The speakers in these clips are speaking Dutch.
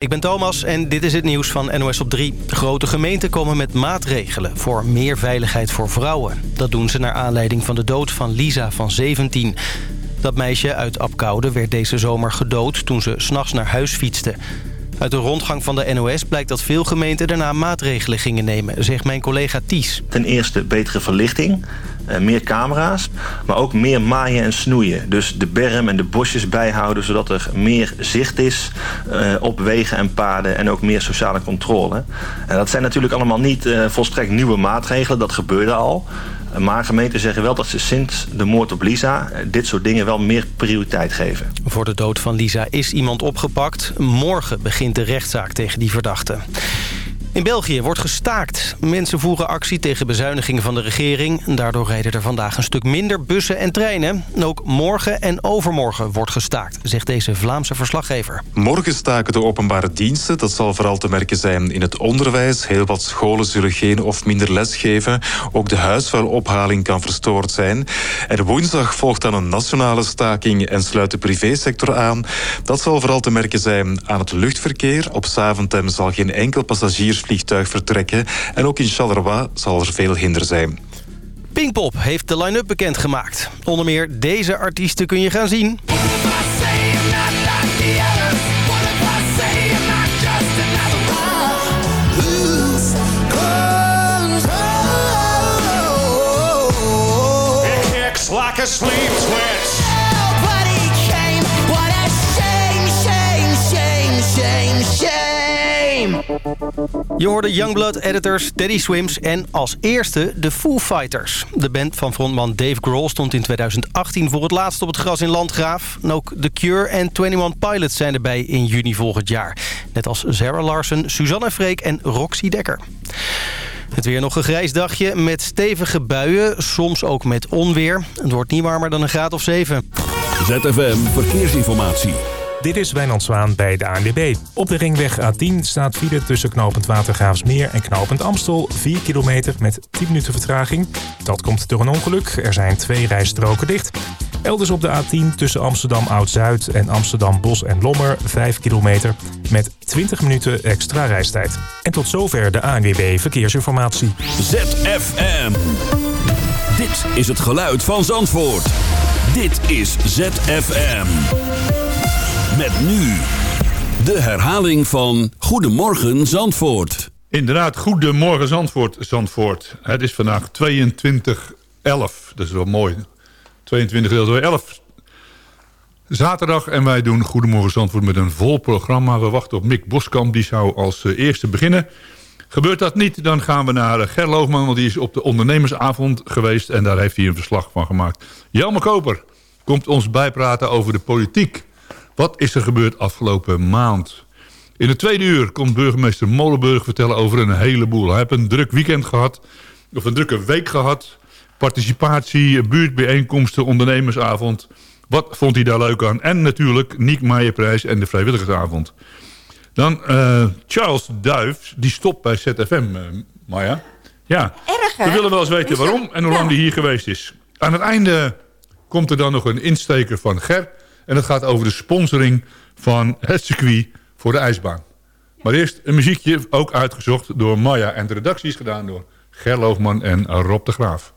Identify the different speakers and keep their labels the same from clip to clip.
Speaker 1: Ik ben Thomas en dit is het nieuws van NOS op 3. Grote gemeenten komen met maatregelen voor meer veiligheid voor vrouwen. Dat doen ze naar aanleiding van de dood van Lisa van 17. Dat meisje uit Apkoude werd deze zomer gedood toen ze s'nachts naar huis fietste. Uit de rondgang van de NOS blijkt dat veel gemeenten daarna maatregelen gingen nemen, zegt mijn collega Ties.
Speaker 2: Ten eerste betere verlichting, eh, meer camera's, maar ook meer maaien en snoeien. Dus de berm en de bosjes bijhouden, zodat er meer zicht is eh, op wegen en paden en ook meer sociale controle. En dat zijn natuurlijk allemaal niet uh, volstrekt nieuwe maatregelen, dat gebeurde al. Maar gemeenten zeggen wel dat ze sinds de moord op Lisa... dit soort dingen wel meer prioriteit geven.
Speaker 1: Voor de dood van Lisa is iemand opgepakt. Morgen begint de rechtszaak tegen die verdachte. In België wordt gestaakt. Mensen voeren actie tegen bezuinigingen van de regering. Daardoor rijden er vandaag een stuk minder bussen en treinen. Ook morgen en overmorgen wordt gestaakt, zegt deze Vlaamse verslaggever.
Speaker 3: Morgen staken de openbare diensten. Dat zal vooral te merken zijn in het onderwijs. Heel wat scholen zullen geen of minder les geven. Ook de huisvuilophaling kan verstoord zijn. En woensdag volgt dan een nationale staking en sluit de privésector aan. Dat zal vooral te merken zijn aan het luchtverkeer. Op Zaventem zal geen enkel passagier vliegtuig vertrekken. En ook in Charleroi zal er veel hinder zijn.
Speaker 1: Pinkpop heeft de line-up bekendgemaakt. Onder meer deze artiesten kun je gaan zien. like a Je hoorde Youngblood, Editors, Teddy Swims en als eerste de Foo Fighters. De band van frontman Dave Grohl stond in 2018 voor het laatst op het gras in Landgraaf. En ook The Cure en 21 Pilots zijn erbij in juni volgend jaar. Net als Sarah Larsen, Suzanne Freek en Roxy Dekker. Het weer nog een grijs dagje met stevige buien, soms ook met onweer. Het wordt niet warmer dan een graad of 7.
Speaker 4: ZFM Verkeersinformatie.
Speaker 5: Dit is Wijnand Zwaan bij de ANWB. Op de ringweg A10 staat file tussen knooppunt Watergraafsmeer en knooppunt Amstel. 4 kilometer met 10 minuten vertraging. Dat komt door een ongeluk. Er zijn twee rijstroken dicht. Elders op de A10 tussen Amsterdam Oud-Zuid en Amsterdam Bos en Lommer 5 kilometer met 20 minuten extra reistijd. En tot zover de ANWB Verkeersinformatie.
Speaker 4: ZFM. Dit is het geluid van Zandvoort. Dit is ZFM. Met nu de herhaling van Goedemorgen Zandvoort.
Speaker 6: Inderdaad, Goedemorgen Zandvoort, Zandvoort. Het is vandaag 22 11. Dat is wel mooi. 22 deeld door 11. Zaterdag en wij doen Goedemorgen Zandvoort met een vol programma. We wachten op Mick Boskamp, die zou als eh, eerste beginnen. Gebeurt dat niet, dan gaan we naar eh, Ger Loogman... want die is op de ondernemersavond geweest... en daar heeft hij een verslag van gemaakt. Jelme Koper komt ons bijpraten over de politiek. Wat is er gebeurd afgelopen maand? In het tweede uur komt burgemeester Molenburg vertellen over een heleboel. Hij heeft een druk weekend gehad, of een drukke week gehad. Participatie, buurtbijeenkomsten, ondernemersavond. Wat vond hij daar leuk aan? En natuurlijk Niek Meijerprijs en de vrijwilligersavond. Dan uh, Charles Duif, die stopt bij ZFM, uh, eh, Maya. Ja,
Speaker 7: Erg,
Speaker 6: we willen wel eens weten waarom en hoe lang die hier geweest is. Aan het einde komt er dan nog een insteker van Ger... En het gaat over de sponsoring van het circuit voor de ijsbaan. Maar eerst een muziekje, ook uitgezocht door Maya. En de redactie is gedaan door Gerloofman en Rob de Graaf.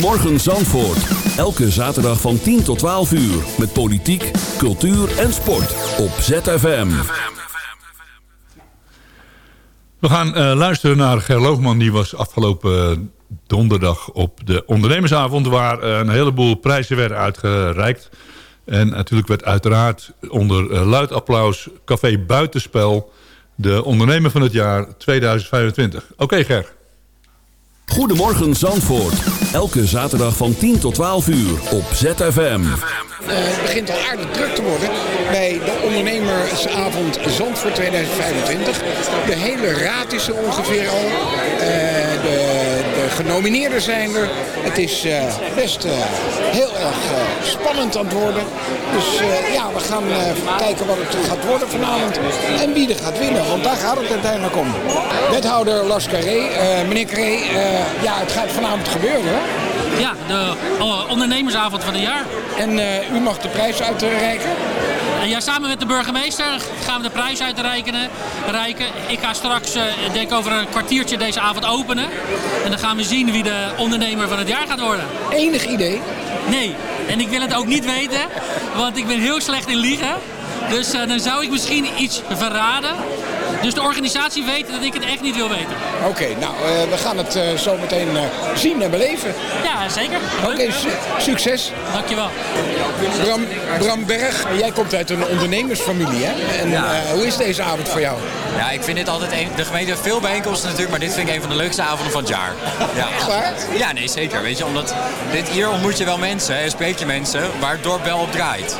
Speaker 4: Goedemorgen Zandvoort. Elke zaterdag van 10 tot 12 uur. Met politiek, cultuur en sport. Op ZFM.
Speaker 6: We gaan uh, luisteren naar Ger Loogman. Die was afgelopen donderdag op de ondernemersavond... waar uh, een heleboel prijzen werden uitgereikt. En natuurlijk werd uiteraard onder luid applaus... Café Buitenspel de ondernemer van het jaar 2025. Oké Ger.
Speaker 4: Goedemorgen Zandvoort. Elke zaterdag van 10 tot 12 uur op ZFM.
Speaker 7: Uh, het begint al aardig druk te worden bij de ondernemersavond Zandvoort 2025. De hele raad is er ongeveer al. Uh, de genomineerden zijn er. Het is uh, best uh, heel erg uh, spannend aan het worden. Dus ja, we gaan kijken wat het gaat worden vanavond. En wie er gaat winnen, want daar gaat het uiteindelijk om. Wethouder Lars Carré. meneer Carré, ja, het gaat vanavond gebeuren.
Speaker 8: Ja, de ondernemersavond van het jaar.
Speaker 7: En u mag de prijs uitreiken?
Speaker 8: Ja, samen met de burgemeester gaan we de prijs uitreiken. Reiken. Ik ga straks, uh, denk over een kwartiertje deze avond openen. En dan gaan we zien wie de ondernemer van het jaar gaat worden.
Speaker 7: Enig idee?
Speaker 8: Nee. En ik wil het ook niet weten, want ik ben heel slecht in liegen. Dus uh, dan zou ik misschien iets verraden. Dus de organisatie weet dat ik het echt niet wil weten.
Speaker 7: Oké, nou, uh, we gaan het uh, zo meteen uh, zien en beleven.
Speaker 8: Ja, zeker.
Speaker 7: Oké, okay, su succes.
Speaker 8: Dankjewel.
Speaker 7: Bram, Bram Berg, jij komt uit een ondernemersfamilie, hè? En ja. hoe is deze avond voor jou?
Speaker 9: Ja, ik vind dit altijd een... De gemeente heeft veel bijeenkomsten natuurlijk, maar dit vind ik een van de leukste avonden van het jaar. Ja.
Speaker 7: Echt waar?
Speaker 9: Ja, nee, zeker. Weet je, omdat dit, hier ontmoet je wel mensen en spreek je mensen waar het dorp wel op draait.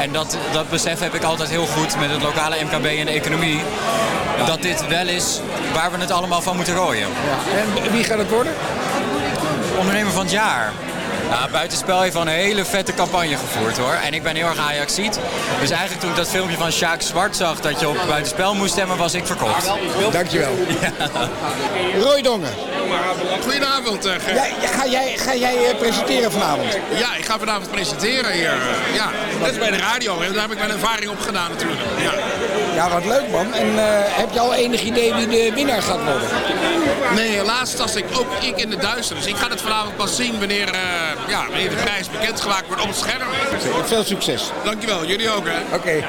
Speaker 9: En dat, dat besef heb ik altijd heel goed met het lokale MKB en de economie dat dit wel is waar we het allemaal van moeten rooien.
Speaker 7: Ja. En wie gaat het worden?
Speaker 9: Ondernemer van het jaar. Nou, Buitenspel heeft een hele vette campagne gevoerd hoor. En ik ben heel erg Ajaxiet. Dus eigenlijk toen ik dat filmpje van Sjaak Zwart zag dat je op Buitenspel moest stemmen, was ik verkocht.
Speaker 7: Dankjewel. Ja. Roy Dongen.
Speaker 10: Goedenavond, uh,
Speaker 7: ga jij, ga jij uh, presenteren vanavond?
Speaker 10: Ja, ik ga vanavond presenteren hier. Uh, ja, dat is bij de radio. Daar heb ik mijn ervaring op gedaan natuurlijk. Ja,
Speaker 7: ja wat leuk man. En heb je al enig idee wie de winnaar gaat worden?
Speaker 10: Nee, helaas was ik ook ik in de duister. Dus ik ga het vanavond pas zien wanneer ja, wanneer de prijs bekendgemaakt wordt op het scherm.
Speaker 7: Veel succes.
Speaker 10: Dankjewel, jullie ook hè.
Speaker 7: Oké. Okay.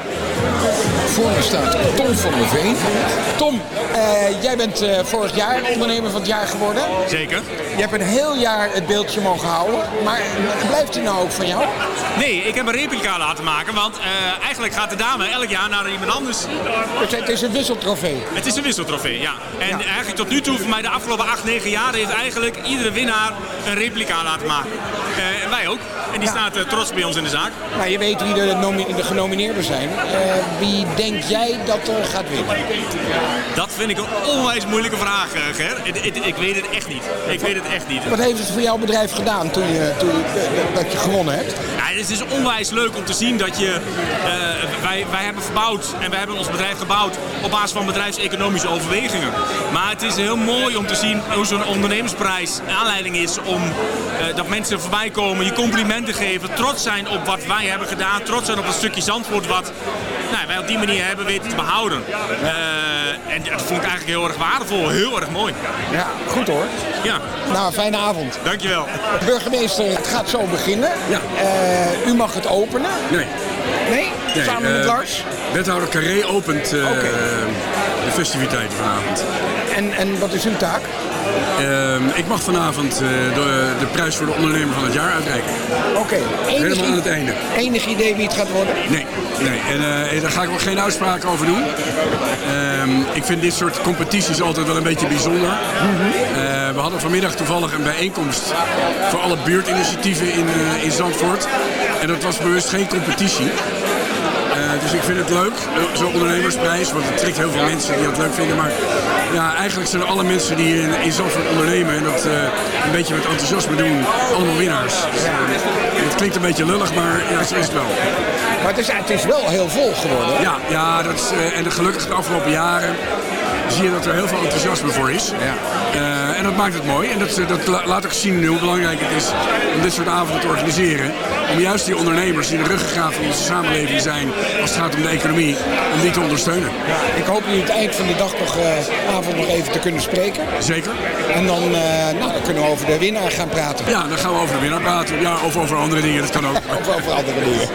Speaker 7: Voor me staat Tom van der Veen. Tom, uh, jij bent uh, vorig jaar ondernemer van het jaar geworden.
Speaker 11: Zeker.
Speaker 7: Je hebt een heel jaar het beeldje mogen houden. Maar blijft hij nou ook van jou?
Speaker 11: Nee, ik heb een replica laten maken. Want uh, eigenlijk gaat de dame elk jaar naar iemand anders.
Speaker 7: Dus het is een wisseltrofee?
Speaker 11: Het is een wisseltrofee, ja. En ja. eigenlijk tot nu toe, voor mij de afgelopen 8, 9 jaar... heeft eigenlijk iedere winnaar een replica laten maken. En wij ook. En die ja. staat trots bij ons in de zaak.
Speaker 7: Nou, je weet wie de, de genomineerden zijn. Wie denk jij dat er gaat winnen?
Speaker 11: Dat vind ik een onwijs moeilijke vraag, Ger. Ik, ik, ik, weet het echt niet. Ik weet het echt niet.
Speaker 7: Wat heeft het voor jouw bedrijf gedaan toen je, toen je, dat je gewonnen hebt?
Speaker 11: Ja, het is onwijs leuk om te zien dat je... wij, wij hebben verbouwd en wij hebben ons bedrijf gebouwd op basis van bedrijfseconomische overwegingen. Maar het is heel mooi om te zien hoe zo'n ondernemersprijs aanleiding is om dat mensen voorbij komen, je complimenten geven, trots zijn op wat wij hebben gedaan, trots zijn op een stukje Zandvoort wat nou, wij op die manier hebben weten te behouden. Uh, en dat vond ik eigenlijk heel erg waardevol, heel erg mooi.
Speaker 7: Ja, goed hoor.
Speaker 11: Ja.
Speaker 7: Nou, fijne avond.
Speaker 11: Dankjewel.
Speaker 7: Burgemeester, het gaat zo beginnen.
Speaker 12: Ja.
Speaker 7: Uh, u mag het openen.
Speaker 12: Nee.
Speaker 7: Nee? nee Samen met Lars?
Speaker 12: Wethouder Carré opent okay. de festiviteiten vanavond.
Speaker 7: En, en wat is uw taak?
Speaker 12: Uh, ik mag vanavond uh, de, de, prijs voor de ondernemer van het jaar uitreiken.
Speaker 7: Oké. Okay.
Speaker 12: Helemaal aan het einde.
Speaker 7: Enig idee wie het gaat worden?
Speaker 12: Nee. nee. En uh, daar ga ik ook geen uitspraak over doen. Uh, ik vind dit soort competities altijd wel een beetje bijzonder. Mm -hmm. we hadden vanmiddag toevallig een bijeenkomst voor alle buurtinitiatieven in, in Zandvoort. En dat was bewust geen competitie. Dus ik vind het leuk, zo'n ondernemersprijs, want het trekt heel veel mensen die het leuk vinden. Maar ja, eigenlijk zijn alle mensen die in, in Zandvoort ondernemen en dat uh, een beetje met enthousiasme doen, allemaal winnaars. Dus, uh, het klinkt een beetje lullig, maar ja, zo is het wel.
Speaker 7: Maar het is, het is wel heel vol geworden.
Speaker 12: Ja, ja dat is, en gelukkig de afgelopen jaren zie je dat er heel veel enthousiasme voor is. Eh, en dat maakt het mooi. En dat, dat la- laat ook zien hoe belangrijk het is om dit soort avonden te organiseren. Om juist die ondernemers die de ruggengraat van onze samenleving zijn als het gaat om de economie, om die te ondersteunen.
Speaker 7: Ik hoop jullie het eind van de dag nog, eh, avond nog even te kunnen spreken.
Speaker 12: Zeker.
Speaker 7: En dan, eh, nou, dan kunnen we over de winnaar gaan praten.
Speaker 12: Ja, dan gaan we over de winnaar praten. Ja, of over andere dingen, dat kan ook.
Speaker 7: of over andere dingen.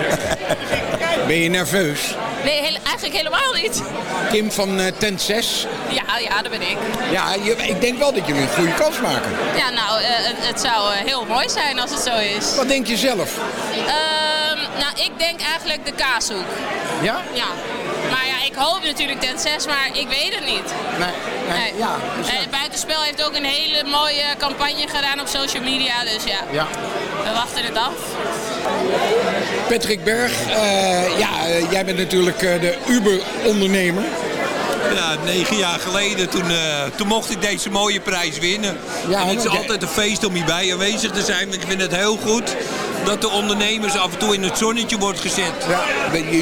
Speaker 7: ben je nerveus?
Speaker 13: Nee, heel- eigenlijk helemaal niet.
Speaker 7: Kim van eh, Tent 6.
Speaker 13: Ja, ja, dat ben ik.
Speaker 7: Ja, je, ik denk wel dat jullie een goede kans maken.
Speaker 13: Ja, nou, eh, het, het zou eh, heel mooi zijn als het zo is.
Speaker 7: Wat denk je zelf?
Speaker 13: Ehm, nou, ik denk eigenlijk de kaashoek.
Speaker 7: Ja?
Speaker 13: Ja. Maar ja, ik hoop natuurlijk ten 6, maar ik weet het niet.
Speaker 7: Nee, nee, ja. dus ja.
Speaker 13: En Buitenspel heeft ook een hele mooie campagne gedaan op social media, dus ja.
Speaker 7: Ja.
Speaker 13: We wachten het af.
Speaker 7: Patrick Berg, eh, ja, eh, jij bent natuurlijk eh, de Uber-ondernemer.
Speaker 14: Ja, negen jaar geleden, toen, eh, toen mocht ik deze mooie prijs winnen.
Speaker 7: Ja,
Speaker 14: en het is altijd een feest om hierbij aanwezig te zijn. Ik vind het heel goed dat de ondernemers af en toe in het zonnetje wordt gezet.
Speaker 7: Ja,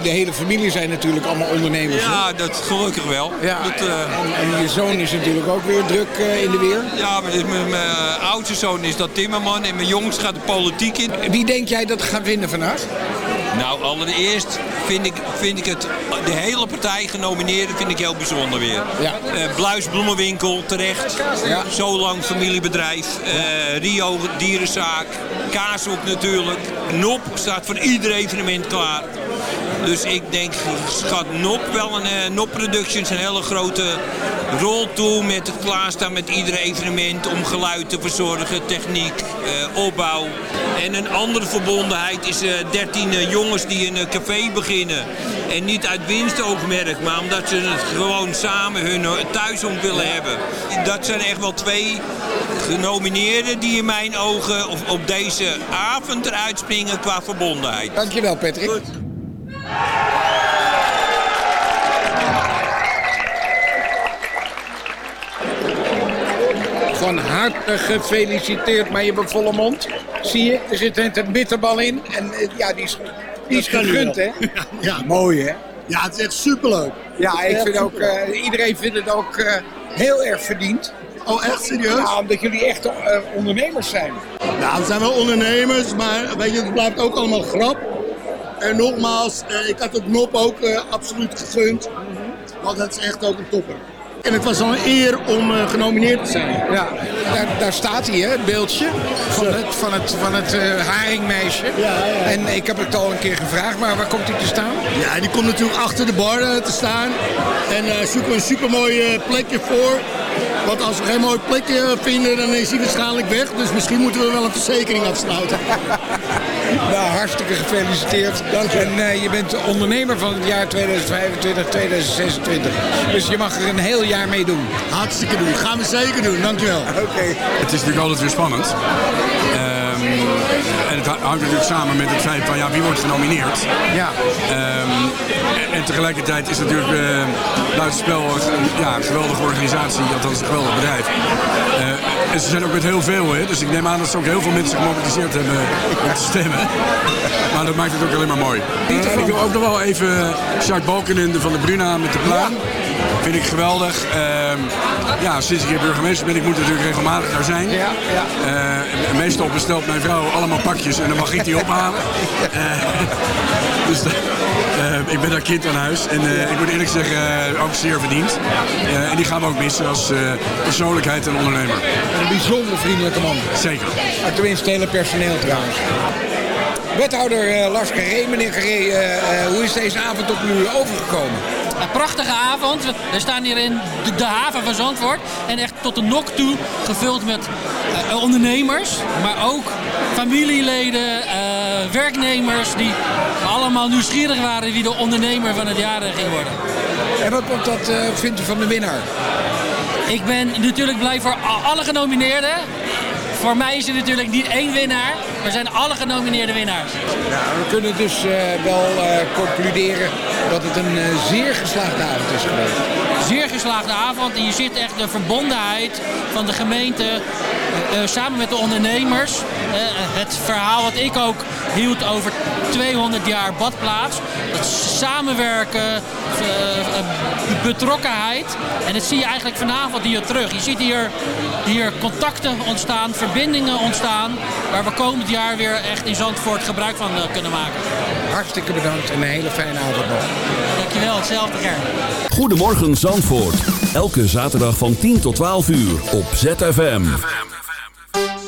Speaker 7: de hele familie zijn natuurlijk allemaal ondernemers.
Speaker 14: Ja, dat gelukkig wel.
Speaker 7: Ja,
Speaker 14: Dat, eh,
Speaker 7: en, en je zoon is natuurlijk ook weer druk eh, in de weer.
Speaker 14: ja, dit- mijn, mijn oudste zoon is dat timmerman en mijn jongste gaat de politiek in.
Speaker 7: Wie denk jij dat gaat winnen vandaag?
Speaker 14: Nou, allereerst vind ik, vind ik het, de hele partij genomineerden vind ik heel bijzonder weer.
Speaker 7: Ja.
Speaker 14: Eh, Bluis Bloemenwinkel, terecht.
Speaker 7: Ja.
Speaker 14: Zo lang familiebedrijf. Eh, Rio Dierenzaak. Kaashoek natuurlijk. NOP staat voor ieder evenement klaar. Dus ik denk, schat NOP wel een eh, NOP Productions een hele grote rol toe met het klaarstaan met ieder evenement om geluid te verzorgen, techniek, eh, opbouw. En een andere verbondenheid is eh 13 eh, jongens die een café beginnen. En niet uit winstoogmerk, maar omdat ze het gewoon samen hun thuis om willen hebben. Dat zijn echt wel twee genomineerden die in mijn ogen op, op deze avond eruit springen qua verbondenheid.
Speaker 7: Dankjewel Patrick. Van harte gefeliciteerd, maar je volle mond. Zie je, er zit net een bitterbal in. En eh, ja, die is, die is gegund, hè?
Speaker 15: Ja.
Speaker 7: Mooi, hè?
Speaker 15: Ja, het is echt superleuk.
Speaker 7: Ja, ik vind ook, eh, iedereen vindt het ook eh, heel erg verdiend.
Speaker 15: Oh, echt serieus?
Speaker 7: Ja, omdat jullie echt ondernemers zijn.
Speaker 15: Nou, we zijn wel ondernemers, maar weet je, het blijft ook allemaal grap. En nogmaals, eh, ik had het Nop ook eh, absoluut gegund. Want dat is echt ook een topper. En het was al een eer om eh, genomineerd te zijn.
Speaker 7: Ja, daar, daar staat hij, hè, het beeldje van het, van het, van het haringmeisje. En ik heb het al een keer gevraagd, maar waar komt hij te staan?
Speaker 15: Ja, die komt natuurlijk achter de bar te staan. En zoeken we een supermooi plekje voor. Want als we geen mooi plekje vinden, dan is hij waarschijnlijk weg. Dus misschien moeten we wel een verzekering afsluiten.
Speaker 7: Nou, hartstikke gefeliciteerd. Dank je. En eh, je bent de ondernemer van het jaar 2025, 2026. Dus je mag er een heel jaar mee doen.
Speaker 15: Hartstikke doen. Gaan we zeker doen. Dankjewel.
Speaker 7: Oké.
Speaker 12: Het is natuurlijk altijd weer spannend. Ehm, het hangt natuurlijk samen met het feit van ja, wie wordt genomineerd.
Speaker 7: Ja.
Speaker 12: Ehm, en, en tegelijkertijd is natuurlijk uh, Buitenspel een, ja, een geweldige organisatie, althans een geweldig bedrijf. Eh, en ze zijn ook met heel veel, hè, dus ik neem aan dat ze ook heel veel mensen gemobiliseerd hebben om te stemmen. Maar dat maakt het ook alleen maar mooi. En ik wil ook nog wel even Jacques Balkenende van de Bruna met de pluim. Vind ik geweldig. Ehm, ja, sinds ik hier burgemeester ben, ik moet natuurlijk regelmatig daar zijn.
Speaker 7: Ja, ja.
Speaker 12: Eh, meestal bestelt mijn vrouw allemaal pakjes en dan mag ik die ophalen. Eh, dus eh, ik ben daar kind aan huis. En ik moet eerlijk zeggen, ook zeer verdiend. En die gaan we ook missen als persoonlijkheid en ondernemer.
Speaker 7: Een bijzonder vriendelijke man.
Speaker 12: Zeker.
Speaker 7: Maar tenminste, het hele personeel trouwens. Wethouder Lars Carré, meneer hoe is deze avond op u overgekomen?
Speaker 8: Een prachtige avond. We- staan hier in de, de haven van Zandvoort. En echt tot de nok toe gevuld met eh, ondernemers. Maar ook familieleden, eh, werknemers die allemaal nieuwsgierig waren wie de ondernemer van het jaar ging worden.
Speaker 7: En wat, wat, wat eh, vindt u van de winnaar?
Speaker 8: Ik ben natuurlijk blij voor alle genomineerden. Voor mij is er natuurlijk niet één winnaar. Er zijn alle genomineerde winnaars.
Speaker 7: Nou, we kunnen dus eh, wel eh, concluderen dat het een eh, zeer geslaagde avond is geweest.
Speaker 8: zeer geslaagde avond. En je ziet echt de verbondenheid van de gemeente samen met de ondernemers. Uh, het verhaal wat ik ook hield over 200 jaar badplaats. Het samenwerken, uh, betrokkenheid. En dat zie je eigenlijk vanavond hier terug. Je ziet hier, hier contacten ontstaan, verbindingen ontstaan. Waar we komend jaar weer echt in Zandvoort gebruik van kunnen maken.
Speaker 7: Hartstikke bedankt en een hele fijne avond nog.
Speaker 8: Dankjewel, hetzelfde Ger.
Speaker 4: Goedemorgen Zandvoort. Elke zaterdag van 10 tot 12 uur op ZFM. Thank you.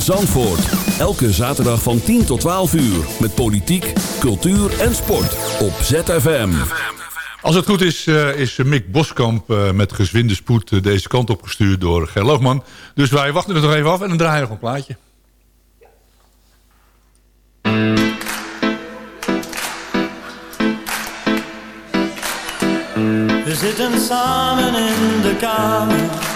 Speaker 4: Zandvoort. Elke zaterdag van 10 tot 12 uur. Met politiek, cultuur en sport. Op ZFM.
Speaker 6: Als het goed is, uh, is Mick Boskamp uh, met gezwinde spoed uh, deze kant opgestuurd door Ger Loogman. Dus wij wachten er nog even af en dan draaien we nog een plaatje.
Speaker 16: We zitten samen in de kamer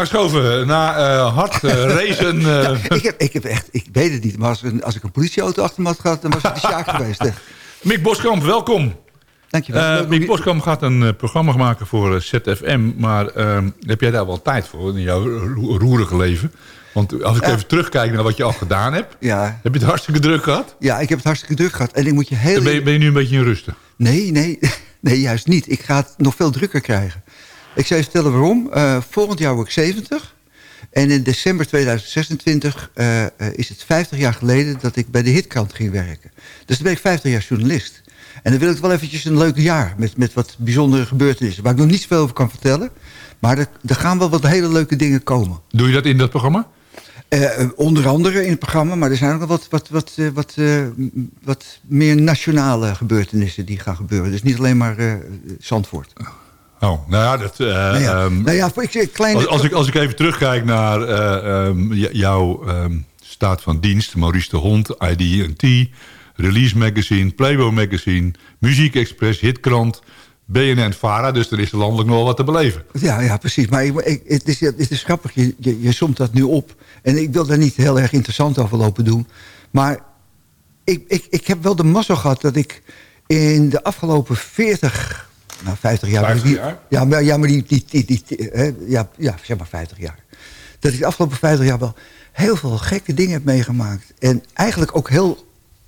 Speaker 6: Aangeschoven na eh, hard eh, racen. eh.
Speaker 17: ik, heb, ik heb echt, ik weet het niet, maar als, een- als ik een politieauto achter me had gehad, dan was het de Sjaak geweest. echt.
Speaker 6: Mick Boskamp, welkom.
Speaker 17: Dankjewel.
Speaker 6: Mick Boskamp gaat een programma maken voor ZFM. Maar ehm, heb jij daar wel tijd voor in jouw ro- roerige leven? Want als ik even terugkijk naar wat je al gedaan hebt...
Speaker 17: Ja.
Speaker 6: heb je het hartstikke druk gehad?
Speaker 17: Ja, ik heb het hartstikke druk gehad. En ik moet je heel...
Speaker 6: Ben je, ben je nu een beetje in rusten?
Speaker 17: Nee, nee, nee, juist niet. Ik ga het nog veel drukker krijgen. Ik zal je vertellen waarom. Eh, volgend jaar word ik 70. En in december 2026 eh, eh, is het 50 jaar geleden dat ik bij de Hitkrant ging werken. Dus dan ben ik 50 jaar journalist. En dan wil ik wel eventjes een leuk jaar met, met wat bijzondere gebeurtenissen... waar ik nog niet zoveel over kan vertellen. Maar er, er gaan wel wat hele leuke dingen komen.
Speaker 6: Doe je dat in dat programma?
Speaker 17: Onder andere in het programma, maar er zijn ook nog wat, wat, wat, wat, wat meer nationale gebeurtenissen die gaan gebeuren. Dus niet alleen maar Zandvoort.
Speaker 6: Oh, nou ja, dat... eh,
Speaker 17: Nou ja,
Speaker 6: ehm,
Speaker 17: nou ja, ik, kleine...
Speaker 6: als, als, ik, als ik even terugkijk naar eh, ehm, jouw ehm, staat van dienst... Maurice de Hond, ID&T, Release Magazine, Playboy Magazine... Muziek Express, Hitkrant, BNN Vara... dus er is landelijk nog wel wat te beleven.
Speaker 17: Ja, ja, precies. Maar ik, ik- het, is, het is grappig, je, je, je somt dat nu op. En ik wil daar niet heel erg interessant over lopen doen. Maar ik, ik, ik heb wel de mazzel gehad dat ik in de afgelopen 40... Nou, 50 jaar.
Speaker 6: 50
Speaker 17: die-
Speaker 6: jaar?
Speaker 17: Ja, maar, ja, maar die... die, die, hè, ja, ja, zeg maar 50 jaar. Dat ik de afgelopen 50 jaar wel heel veel gekke dingen heb meegemaakt. En eigenlijk ook heel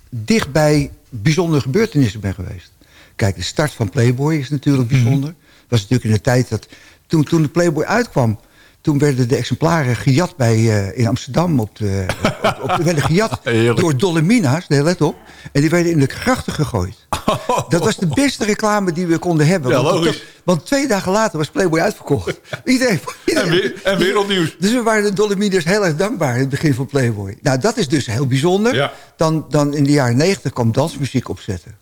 Speaker 17: dicht bij bijzondere gebeurtenissen ben geweest. Kijk, de start van Playboy is natuurlijk bijzonder. Dat was natuurlijk in de tijd dat... Toen, toen de Playboy uitkwam... Toen werden de exemplaren gejat bij, eh, in Amsterdam. Op de, op, op, de- werden gejat door Dolomina's, nee, let op. En die werden in de grachten gegooid. Dat was de beste reclame die we konden hebben.
Speaker 6: Ja,
Speaker 17: want,
Speaker 6: logisch.
Speaker 17: want twee dagen later was Playboy uitverkocht. Iedereen,
Speaker 6: En, weer, en wereldnieuws.
Speaker 17: dus we waren de Dolomieters heel erg dankbaar in het begin van Playboy. Nou, dat is dus heel bijzonder.
Speaker 6: Ja.
Speaker 17: Dan, dan in de jaren negentig kwam dansmuziek opzetten.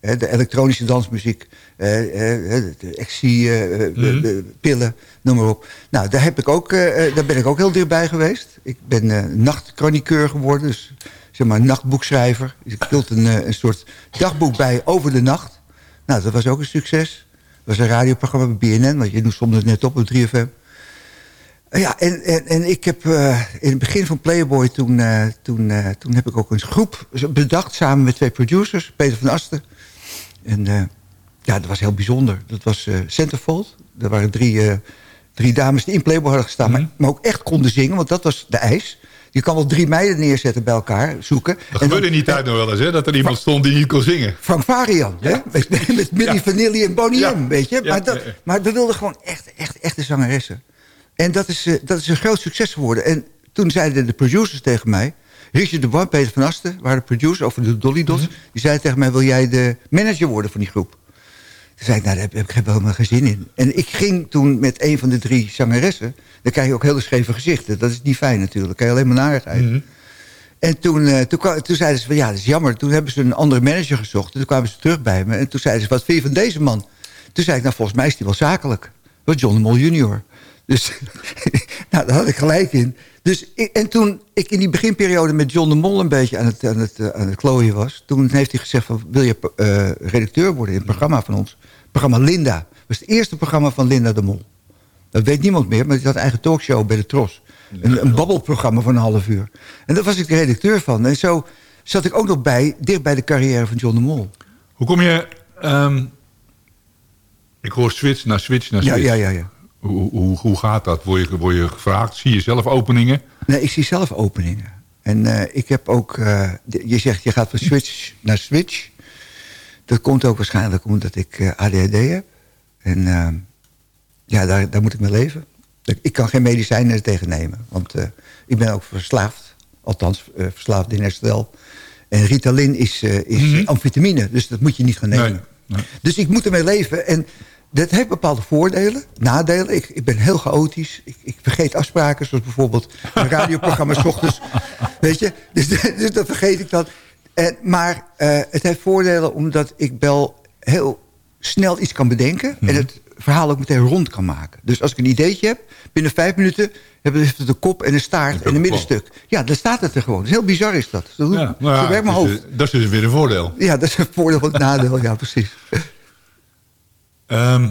Speaker 17: De elektronische dansmuziek, de ecstasy, eh, eh,
Speaker 6: Mhm.
Speaker 17: noem maar op. Nou, daar, heb ik ook, eh, daar ben ik ook heel dichtbij geweest. Ik ben nachtchroniqueur geworden, dus zeg maar nachtboekschrijver. Dus ik hield een, een soort dagboek bij over de nacht. Nou, dat was ook een succes. Dat was een radioprogramma bij BNN, want je noemde soms het net op op 3FM. Ja, en, en, en ik heb in het begin van Playboy... Toen, toen, toen heb ik ook een groep bedacht... samen met twee producers, Peter van Asten. En eh, ja, dat was heel bijzonder. Dat was eh Centerfold. Er waren drie, eh, drie dames die in Playboy hadden gestaan... maar, maar ook echt konden zingen, want dat was de eis. Je kan wel drie meiden neerzetten bij elkaar, zoeken.
Speaker 6: Dat
Speaker 17: En
Speaker 6: gebeurde
Speaker 17: dan-
Speaker 6: in die tijd nog wel eens, hè? Dat er iemand stond die niet kon zingen.
Speaker 17: Frank Varian, hè? Met, met, Milli
Speaker 6: Ja.
Speaker 17: Vanilli en Bonnie
Speaker 6: Ja.
Speaker 17: M, weet je. Maar, dat, maar we wilden gewoon echt, echt, echte zangeressen. En dat is, dat is een groot succes geworden. En toen zeiden de producers tegen mij... Richard de Bois, Peter van Asten, waren de producers over de Dolly Dots.
Speaker 6: Mhm.
Speaker 17: Die zeiden tegen mij, wil jij de manager worden van die groep? Toen zei ik, nou, daar heb, heb ik helemaal geen zin in. En ik ging toen met een van de drie zangeressen... dan krijg je ook hele scheve gezichten. Dat is niet fijn natuurlijk. Dan krijg je alleen maar narigheid.
Speaker 6: Mhm.
Speaker 17: En toen, eh, toen, toen zeiden ze van ja, dat is jammer. Toen hebben ze een andere manager gezocht. En toen kwamen ze terug bij me. En toen zeiden ze, wat vind je van deze man? Toen zei ik, nou volgens mij is die wel zakelijk. Dat was John de Mol junior. Dus nou, daar had ik gelijk in. Dus en toen ik in die beginperiode met John de Mol een beetje aan het, aan het, eh, aan het klooien was... toen heeft hij gezegd van, wil je eh, redacteur worden in het programma van ons? Het programma Linda. Dat was het eerste programma van Linda de Mol. Dat weet niemand meer, maar die had een eigen talkshow bij de Tros. Een, een babbelprogramma van een half uur. En daar was ik de redacteur van. En zo zat ik ook nog bij, dicht bij de carrière van John de Mol.
Speaker 6: Hoe kom je... ehm, ik hoor switch naar switch naar
Speaker 17: Ja,
Speaker 6: switch.
Speaker 17: ja, ja, ja.
Speaker 6: Hoe, hoe, hoe gaat dat? Word je, word je gevraagd? Zie je zelf openingen?
Speaker 17: Nee, ik zie zelf openingen. En eh, ik heb ook... eh, je zegt, je gaat van switch naar switch. Dat komt ook waarschijnlijk omdat ik eh, ADHD heb. En eh, ja, daar, daar moet ik mee leven. Ik- kan geen medicijnen tegen nemen. Want ik ben ook verslaafd. Althans, verslaafd in herstel. En Ritalin is, is amfetamine. Dus dat moet je niet gaan nemen. Dus ik moet ermee leven. En dat heeft bepaalde voordelen, nadelen. Ik, ik ben heel chaotisch. Ik, ik vergeet afspraken, zoals bijvoorbeeld een radioprogramma 's ochtends. Weet je? Dus, dus dat vergeet ik dan. En, maar eh, het heeft voordelen omdat ik wel heel snel iets kan bedenken... en het verhaal ook meteen rond kan maken. Dus als ik een ideetje heb, binnen vijf minuten... heeft het een kop en een staart en een middenstuk. Ja, dan staat het er gewoon. Dus heel bizar is dat. Zo, doe-
Speaker 6: Ja, nou ja,
Speaker 17: werkt mijn
Speaker 6: dus,
Speaker 17: hoofd.
Speaker 6: eh, dat is dus weer een voordeel.
Speaker 17: Ja, dat is een voordeel van het nadeel. Ja, precies.
Speaker 6: Ehm,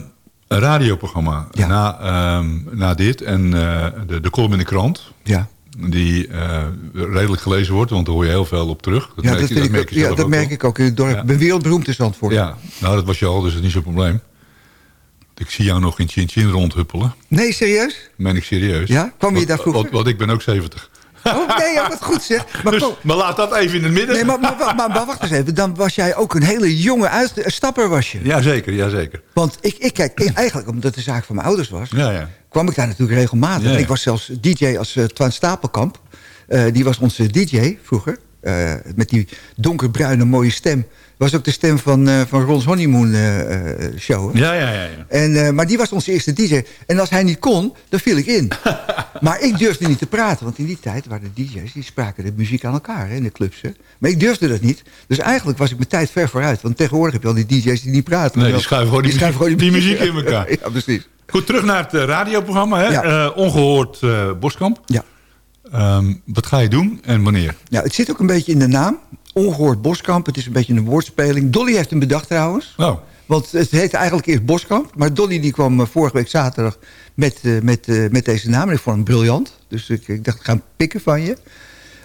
Speaker 6: Een radioprogramma na, ehm, na dit en eh, de, de column in de krant.
Speaker 17: Ja.
Speaker 6: Die eh, redelijk gelezen wordt, want daar hoor je heel veel op terug. Dat
Speaker 17: ja,
Speaker 6: merk
Speaker 17: dat,
Speaker 6: je,
Speaker 17: ik
Speaker 6: merk
Speaker 17: ook,
Speaker 6: je
Speaker 17: ja, dat
Speaker 6: ook
Speaker 17: merk ik ook in het dorp. Ik ben wereldberoemd in Zandvoort.
Speaker 6: Ja, nou dat was je al, dus dat is niet zo'n probleem. Ik zie jou nog in Chin Chin rondhuppelen.
Speaker 17: Nee, serieus?
Speaker 6: Meen ik serieus.
Speaker 17: Ja? Kwam je daar vroeger?
Speaker 6: Want, want ik ben ook 70.
Speaker 17: Oh, nee, ja, wat goed zeg. Maar,
Speaker 6: Dus,
Speaker 17: kom-
Speaker 6: maar laat dat even in het midden.
Speaker 17: nee, maar, maar, wacht eens even. Dan was jij ook een hele jonge uit, stapper was je.
Speaker 6: Jazeker, jazeker.
Speaker 17: Want ik, ik kijk, eigenlijk omdat het de zaak van mijn ouders was...
Speaker 6: Ja, ja.
Speaker 17: kwam ik daar natuurlijk regelmatig.
Speaker 6: Ja.
Speaker 17: Ik was zelfs DJ als uh, Twan Stapelkamp. Eh, die was onze DJ vroeger. Eh, met die donkerbruine mooie stem. Was ook de stem van, eh, van Ron's Honeymoon eh, eh, show.
Speaker 6: Ja, ja, ja. ja.
Speaker 17: En, maar die was onze eerste DJ. En als hij niet kon, dan viel ik in. maar ik durfde niet te praten. Want in die tijd waren de DJ's, die spraken de muziek aan elkaar hè, in de clubs. Hè. Maar ik durfde dat niet. Dus eigenlijk was ik mijn tijd ver vooruit. Want tegenwoordig heb je al die DJ's die niet praten.
Speaker 6: Nee, die schuiven gewoon die, muziek, die muziek in elkaar.
Speaker 17: ja, precies.
Speaker 6: Goed, terug naar het radioprogramma. Hè?
Speaker 17: Ja.
Speaker 6: Eh, ongehoord eh, Boskamp.
Speaker 17: Ja.
Speaker 6: Ehm, wat ga je doen en wanneer?
Speaker 17: Ja, het zit ook een beetje in de naam. Ongehoord Boskamp. Het is een beetje een woordspeling. Dolly heeft hem bedacht trouwens.
Speaker 6: Oh.
Speaker 17: Want het heette eigenlijk eerst Boskamp. Maar Dolly die kwam eh, vorige week zaterdag met, eh, met, eh, met deze naam. En ik vond hem briljant. Dus ik, ik dacht, ik ga hem pikken van je.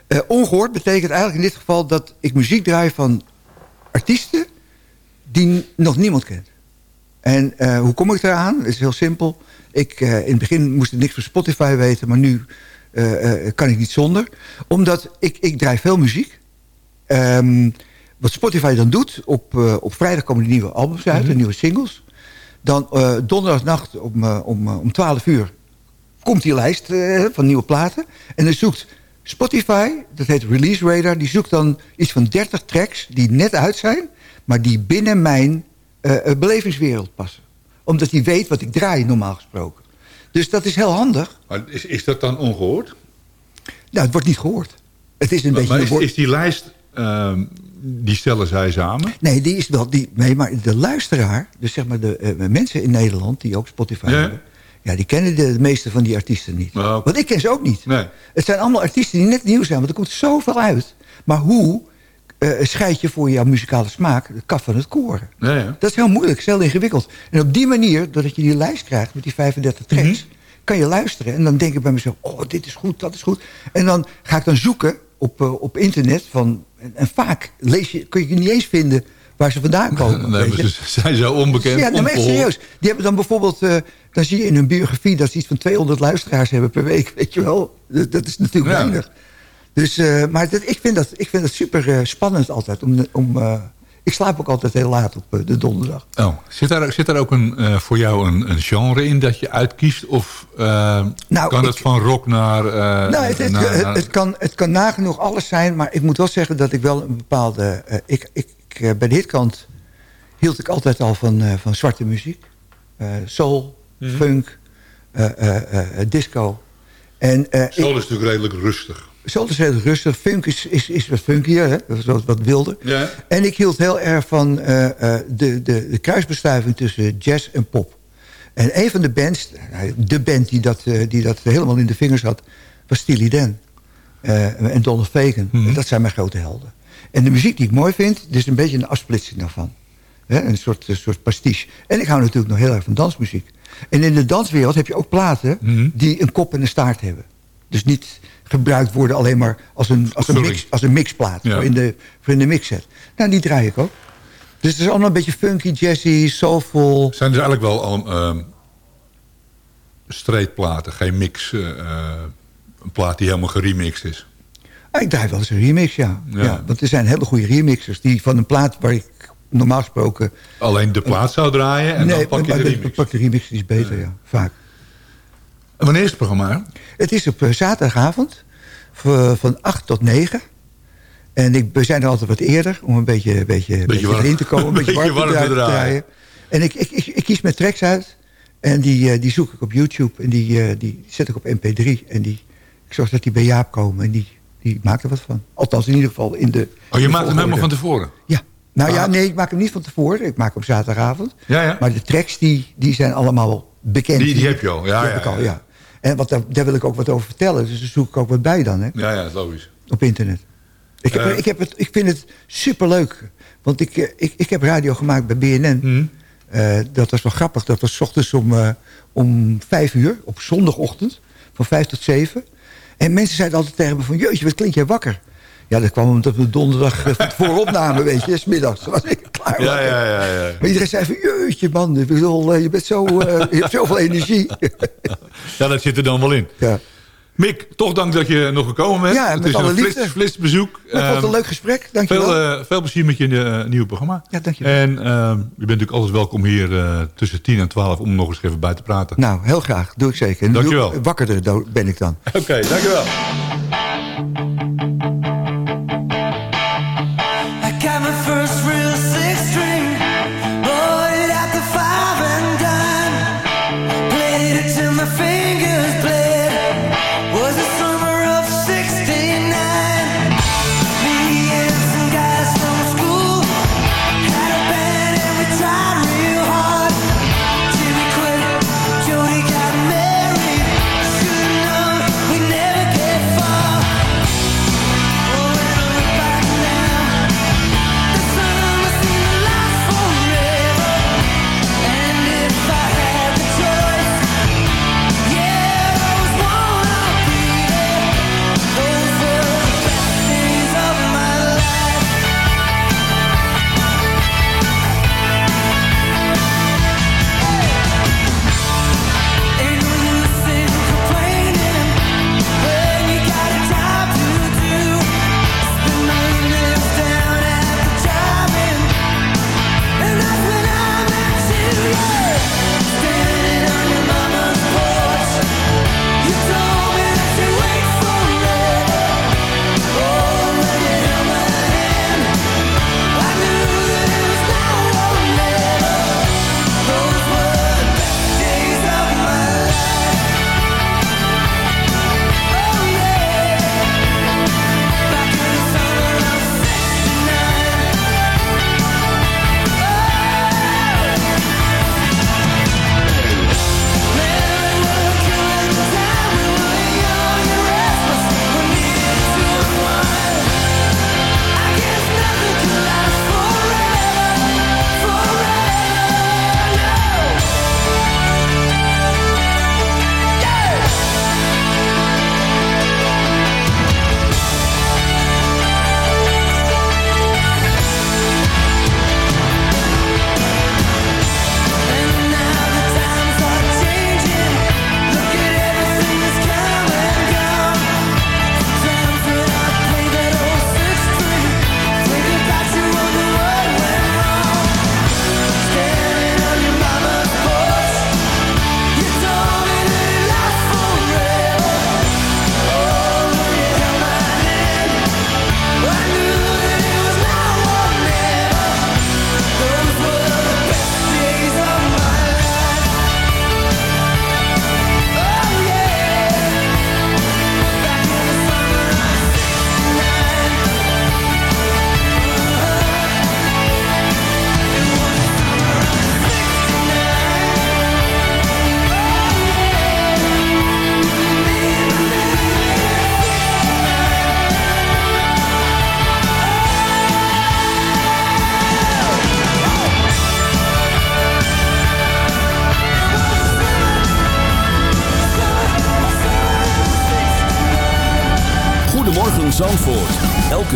Speaker 17: Eh, ongehoord betekent eigenlijk in dit geval dat ik muziek draai van artiesten die nog niemand kent. En hoe kom ik eraan? Het is heel simpel. Ik, in het begin moest ik niks van Spotify weten, maar nu kan ik niet zonder. Omdat ik, ik draai veel muziek. Ehm, wat Spotify dan doet, op, eh, op vrijdag komen de nieuwe albums uit, de nieuwe singles. Dan eh, donderdagnacht om, eh, om, om 12 uur komt die lijst eh, van nieuwe platen. En dan zoekt Spotify, dat heet Release Radar... die zoekt dan iets van 30 tracks die net uit zijn... maar die binnen mijn belevingswereld passen. Omdat hij weet wat ik draai, normaal gesproken. Dus dat is heel handig.
Speaker 6: Maar is, is dat dan ongehoord?
Speaker 17: Nou, het wordt niet gehoord. Het is een
Speaker 6: Maar,
Speaker 17: beetje...
Speaker 6: maar is die lijst, ehm, die stellen zij samen?
Speaker 17: Nee, die is wel. Die, nee, maar de luisteraar, dus zeg maar de eh, mensen in Nederland die ook Spotify
Speaker 6: Ja.
Speaker 17: hebben, ja, die kennen de, de meeste van die artiesten niet. Want ik ken ze ook niet.
Speaker 6: Nee.
Speaker 17: Het zijn allemaal artiesten die net nieuw zijn, want er komt zoveel uit. Maar hoe eh scheid je voor jouw muzikale smaak de kaf van het koren?
Speaker 6: Ja.
Speaker 17: Dat is heel moeilijk, is heel ingewikkeld. En op die manier, doordat je die lijst krijgt met die 35 tracks...
Speaker 6: Mhm.
Speaker 17: kan je luisteren en dan denk ik bij mezelf... oh, dit is goed, dat is goed. En dan ga ik dan zoeken op, eh, op internet. Van, en, en vaak lees je, kun je niet eens vinden waar ze vandaan komen.
Speaker 6: Nee, ze zijn zo onbekend,
Speaker 17: Ja, maar echt serieus. Die hebben dan bijvoorbeeld... eh, dan zie je in hun biografie dat ze iets van 200 luisteraars hebben per week. Weet je wel? Dat, dat is natuurlijk
Speaker 6: Ja.
Speaker 17: weinig. Dus, eh, maar dat, ik, vind dat, ik vind dat super eh, spannend altijd. Om, om, ik slaap ook altijd heel laat op eh, de donderdag.
Speaker 6: Oh, zit daar, zit daar ook een, eh, voor jou een, een genre in dat je uitkiest? Of eh,
Speaker 17: Nou,
Speaker 6: kan het van rock naar... eh,
Speaker 17: nou, het, het,
Speaker 6: naar-
Speaker 17: het,
Speaker 6: naar-
Speaker 17: het kan, het kan nagenoeg alles zijn, maar ik moet wel zeggen dat ik wel een bepaalde... eh, ik, ik, ik, eh, bij de hitkant hield ik altijd al van, eh, van zwarte muziek. Eh, soul,
Speaker 6: Mhm.
Speaker 17: funk, eh, eh, eh, disco. En, eh,
Speaker 6: Soul
Speaker 17: ik-
Speaker 6: is natuurlijk redelijk rustig.
Speaker 17: Is heel rustig. Funk is, is, is wat funkier, hè? Wat, wat wilder.
Speaker 6: Ja.
Speaker 17: En ik hield heel erg van eh, eh, de, de, de kruisbestuiving tussen jazz en pop. En een van de bands, nou, de band die dat, eh, die dat helemaal in de vingers had... was Steely Dan Eh, en Donald Fagen.
Speaker 6: Mhm.
Speaker 17: Dat zijn mijn grote helden. En de muziek die ik mooi vind, is een beetje een afsplitsing daarvan. Hè, een, soort, een soort pastiche. En ik hou natuurlijk nog heel erg van dansmuziek. En in de danswereld heb je ook platen
Speaker 6: Mhm.
Speaker 17: die een kop en een staart hebben. Dus niet gebruikt worden alleen maar als een, als een, mix, als een mixplaat
Speaker 6: Ja.
Speaker 17: voor, in de, voor in de mixset. Nou, die draai ik ook. Dus het is allemaal een beetje funky, jazzy, soulful.
Speaker 6: Zijn dus eigenlijk wel al ehm streetplaten, geen mix... eh, eh, een plaat die helemaal geremixed is.
Speaker 17: Ah, ik draai wel eens een remix, ja.
Speaker 6: Ja.
Speaker 17: ja. want er zijn hele goede remixers die van een plaat waar ik normaal gesproken...
Speaker 6: Alleen de plaat zou draaien en
Speaker 17: nee,
Speaker 6: dan pak je de- remix.
Speaker 17: pak de remix, die is beter, ja. Vaak.
Speaker 6: Wanneer is het programma?
Speaker 17: Het is op eh, zaterdagavond van 8 tot 9. En ik, we zijn er altijd wat eerder om een beetje, een beetje, beetje
Speaker 6: warm-
Speaker 17: erin te komen. Een beetje,
Speaker 6: beetje
Speaker 17: warm,
Speaker 6: warm
Speaker 17: te
Speaker 6: te
Speaker 17: draaien.
Speaker 6: draaien.
Speaker 17: En ik, ik, ik, ik kies mijn tracks uit. En die, eh, die zoek ik op YouTube. En die, eh, die zet ik op mp3. En die, ik zorg dat die bij Jaap komen. En die, die maakt er wat van. Althans, in ieder geval in de...
Speaker 6: Oh, je maakt hem helemaal van tevoren?
Speaker 17: Ja. Nou ja,
Speaker 6: Ah.
Speaker 17: nee, ik maak hem niet van tevoren. Ik maak hem zaterdagavond.
Speaker 6: Ja, ja.
Speaker 17: Maar de tracks die, die zijn allemaal bekend.
Speaker 6: Die- die heb je al, ja,
Speaker 17: Die
Speaker 6: ja,
Speaker 17: heb ik al,
Speaker 6: ja.
Speaker 17: En wat, daar, daar wil ik ook wat over vertellen. Dus daar zoek ik ook wat bij dan, hè,
Speaker 6: Ja, ja, logisch.
Speaker 17: op internet. Ik, heb,
Speaker 6: Eh.
Speaker 17: ik, heb het, ik vind het superleuk. Want ik, eh, ik, ik heb radio gemaakt bij BNN.
Speaker 6: Mhm.
Speaker 17: Eh, dat was wel grappig. Dat was 's ochtends om, om vijf uur, op zondagochtend, van vijf tot zeven. En mensen zeiden altijd tegen me van, jeetje, wat klink jij wakker? Ja, dat kwam omdat we donderdag tevoren opnamen, weet je, smiddags. was ik klaar
Speaker 4: Ja, ja, ja, ja.
Speaker 17: Maar iedereen zei van, jeetje man, eh, je, bent zo, eh, je hebt zoveel energie.
Speaker 4: Ja, dat zit er dan wel in.
Speaker 17: Ja.
Speaker 4: Mick, toch dank dat je nog gekomen bent.
Speaker 17: Ja,
Speaker 4: het is
Speaker 17: alle
Speaker 4: een flits, bezoek.
Speaker 17: Het een
Speaker 4: Ehm,
Speaker 17: leuk gesprek, dankjewel.
Speaker 4: Veel, eh, veel plezier met je eh, nieuwe programma.
Speaker 17: Ja, dankjewel.
Speaker 4: En ehm, je bent natuurlijk altijd welkom hier tussen 10 en 12 om nog eens even bij te praten.
Speaker 17: Nou, heel graag. Doe ik zeker. En
Speaker 4: Dankjewel.
Speaker 17: doe- Wakkerder ben ik dan.
Speaker 4: Oké, dankjewel.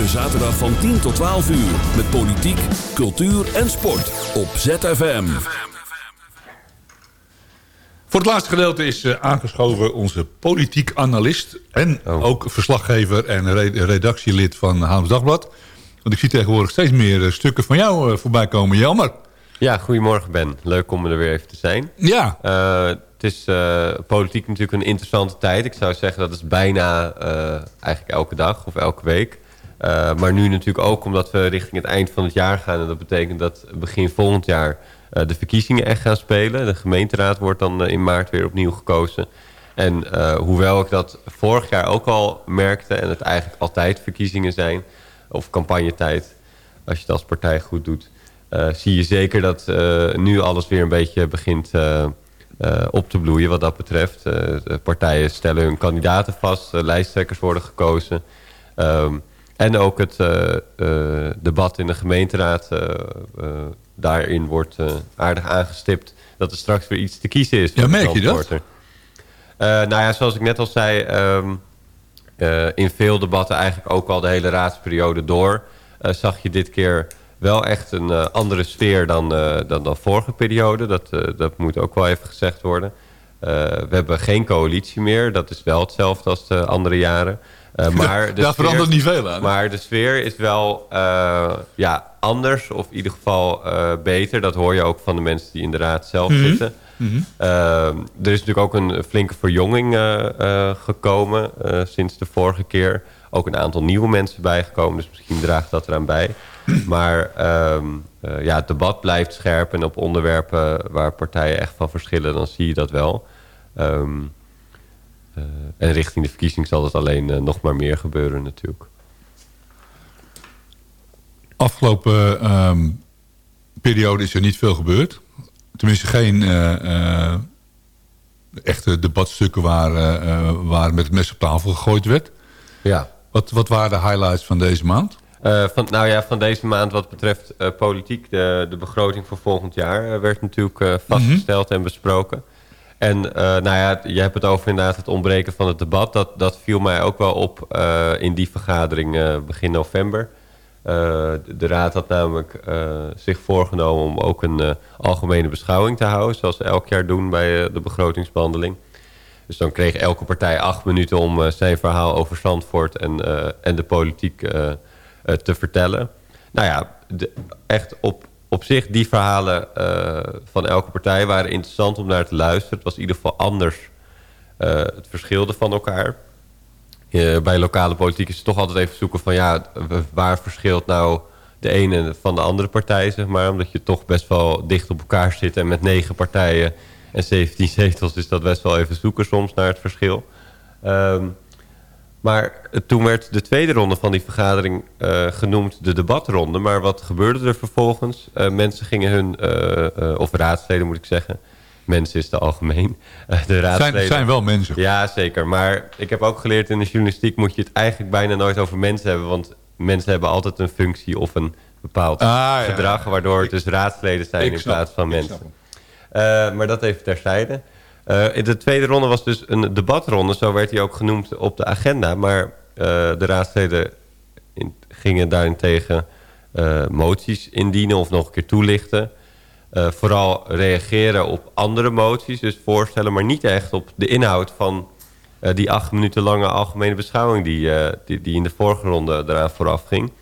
Speaker 18: Zaterdag van 10 tot 12 uur. Met politiek, cultuur en sport. Op ZFM.
Speaker 4: Voor het laatste gedeelte is eh, aangeschoven onze politiek analist... en ook verslaggever en re- redactielid van Haams Dagblad. Want ik zie tegenwoordig steeds meer eh, stukken van jou eh, voorbij komen. Jammer.
Speaker 19: Ja, goedemorgen Ben. Leuk om er weer even te zijn.
Speaker 4: Ja.
Speaker 19: Eh, het is eh, politiek natuurlijk een interessante tijd. Ik zou zeggen dat is bijna eh, eigenlijk elke dag of elke week. Eh, maar nu natuurlijk ook omdat we richting het eind van het jaar gaan. En dat betekent dat begin volgend jaar eh, de verkiezingen echt gaan spelen. De gemeenteraad wordt dan eh, in maart weer opnieuw gekozen. En hoewel ik dat vorig jaar ook al merkte... en het eigenlijk altijd verkiezingen zijn, of campagnetijd... als je het als partij goed doet... zie je zeker dat nu alles weer een beetje begint op te bloeien wat dat betreft. Partijen stellen hun kandidaten vast, lijsttrekkers worden gekozen. Ehm, en ook het eh, eh, debat in de gemeenteraad eh, daarin wordt aardig aangestipt... dat er straks weer iets te kiezen is.
Speaker 6: Ja, merk je dat?
Speaker 19: Nou ja, zoals ik net al zei... ehm, eh, in veel debatten eigenlijk ook al de hele raadsperiode door... zag je dit keer wel echt een andere sfeer dan, dan de vorige periode. Dat, dat moet ook wel even gezegd worden. We hebben geen coalitie meer. Dat is wel hetzelfde als de andere jaren. Eh, maar
Speaker 6: Daar verandert niet veel aan.
Speaker 19: Maar de sfeer is wel eh, ja, anders. Of in ieder geval eh, beter. Dat hoor je ook van de mensen die in de raad zelf
Speaker 6: Mhm.
Speaker 19: zitten.
Speaker 6: Mhm.
Speaker 19: Eh, er is natuurlijk ook een flinke verjonging gekomen sinds de vorige keer. Ook een aantal nieuwe mensen bijgekomen, dus misschien draagt dat eraan bij. Maar ehm, eh, ja, het debat blijft scherp en op onderwerpen waar partijen echt van verschillen, dan zie je dat wel. Ehm, eh, en richting de verkiezing zal het alleen eh, nog maar meer gebeuren natuurlijk.
Speaker 6: Afgelopen ehm, periode is er niet veel gebeurd. Tenminste geen eh, eh, echte debatstukken waar, eh, eh, waar met het mes op tafel gegooid werd.
Speaker 19: Ja.
Speaker 6: Wat, wat waren de highlights van deze maand?
Speaker 19: Eh, van, nou ja, van deze maand wat betreft eh, politiek, de, de begroting voor volgend jaar eh, werd natuurlijk eh, vastgesteld en besproken. En eh, nou ja, je hebt het over inderdaad het ontbreken van het debat. Dat, dat viel mij ook wel op eh, in die vergadering eh, begin november. De, raad had namelijk zich voorgenomen om ook een algemene beschouwing te houden. Zoals we elk jaar doen bij de begrotingsbehandeling. Dus dan kreeg elke partij acht minuten om zijn verhaal over Zandvoort en, en de politiek te vertellen. Nou ja, echt op, op zich die verhalen eh, van elke partij waren interessant om naar te luisteren. Het was in ieder geval anders. eh, het verschilde van elkaar. Eh, bij lokale politiek is het toch altijd even zoeken van ja, waar verschilt nou de ene van de andere partij, zeg maar. Omdat je toch best wel dicht op elkaar zit en met negen partijen en 17 zetels is dat best wel even zoeken soms naar het verschil. Ehm, maar eh, toen werd de tweede ronde van die vergadering eh, genoemd de debatronde. Maar wat gebeurde er vervolgens? Eh, mensen gingen hun, of raadsleden moet ik zeggen. Mensen is te algemeen. De raadsleden.
Speaker 6: zijn wel mensen.
Speaker 19: Ja, zeker. Maar ik heb ook geleerd in de journalistiek moet je het eigenlijk bijna nooit over mensen hebben. Want mensen hebben altijd een functie of een bepaald
Speaker 6: Ah, ja.
Speaker 19: gedrag. Waardoor het dus raadsleden zijn in
Speaker 6: snap,
Speaker 19: plaats van mensen. Maar dat even terzijde. Eh, in de tweede ronde was dus een debatronde. Zo werd hij ook genoemd op de agenda. Maar eh, de raadsleden in- gingen daarentegen eh, moties indienen of nog een keer toelichten. Vooral reageren op andere moties, dus voorstellen... maar niet echt op de inhoud van die acht minuten lange algemene beschouwing... die, die, die in de vorige ronde eraan vooraf ging.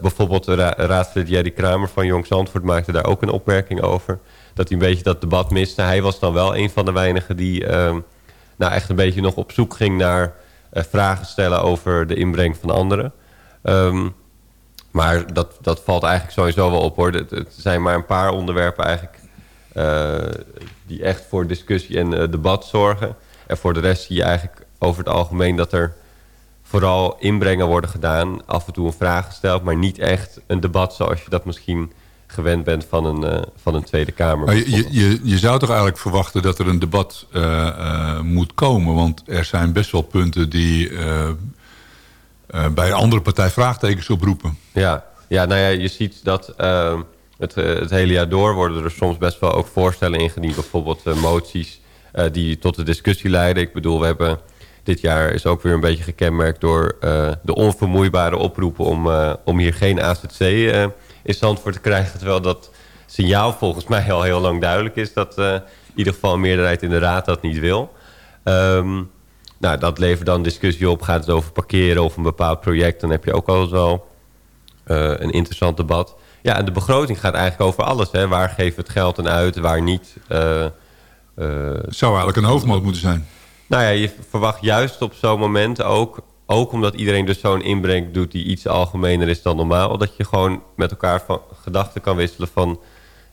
Speaker 19: Bijvoorbeeld ra raadslid Jerry Kramer van Jong Zandvoort maakte daar ook een opmerking over. Dat hij een beetje dat debat miste. Hij was dan wel een van de weinigen die ehm, nou echt een beetje nog op zoek ging naar eh, vragen stellen over de inbreng van anderen. Ehm, maar dat, dat valt eigenlijk sowieso wel op hoor. Het, zijn maar een paar onderwerpen eigenlijk eh, die echt voor discussie en eh, debat zorgen. En voor de rest zie je eigenlijk over het algemeen dat er vooral inbrengen worden gedaan. Af en toe een vraag gesteld, maar niet echt een debat zoals je dat misschien gewend bent van een, eh, van een Tweede Kamer.
Speaker 6: Je, je, je, zou toch eigenlijk verwachten dat er een debat eh, eh, moet komen. Want er zijn best wel punten die bij een andere partij vraagtekens oproepen.
Speaker 19: Ja, ja nou ja, je ziet dat eh, het, het hele jaar door worden er soms best wel ook voorstellen ingediend. Bijvoorbeeld moties die tot de discussie leiden. Ik bedoel, we hebben dit jaar is ook weer een beetje gekenmerkt door de onvermoeibare oproepen om, om hier geen AZC in stand voor te krijgen. Terwijl dat signaal volgens mij al heel lang duidelijk is dat eh, in ieder geval een meerderheid in de raad dat niet wil. Ehm, nou, dat levert dan discussie op. Gaat het over parkeren of een bepaald project, dan heb je ook altijd wel eh, een interessant debat. Ja, en de begroting gaat eigenlijk over alles. Hè. Waar geven we het geld aan uit, waar niet.
Speaker 6: Het zou eigenlijk een hoofdmoot moeten zijn.
Speaker 19: nou ja, je verwacht juist op zo'n moment ook... ook omdat iedereen dus zo'n inbreng doet die iets algemener is dan normaal... dat je gewoon met elkaar van gedachten kan wisselen van...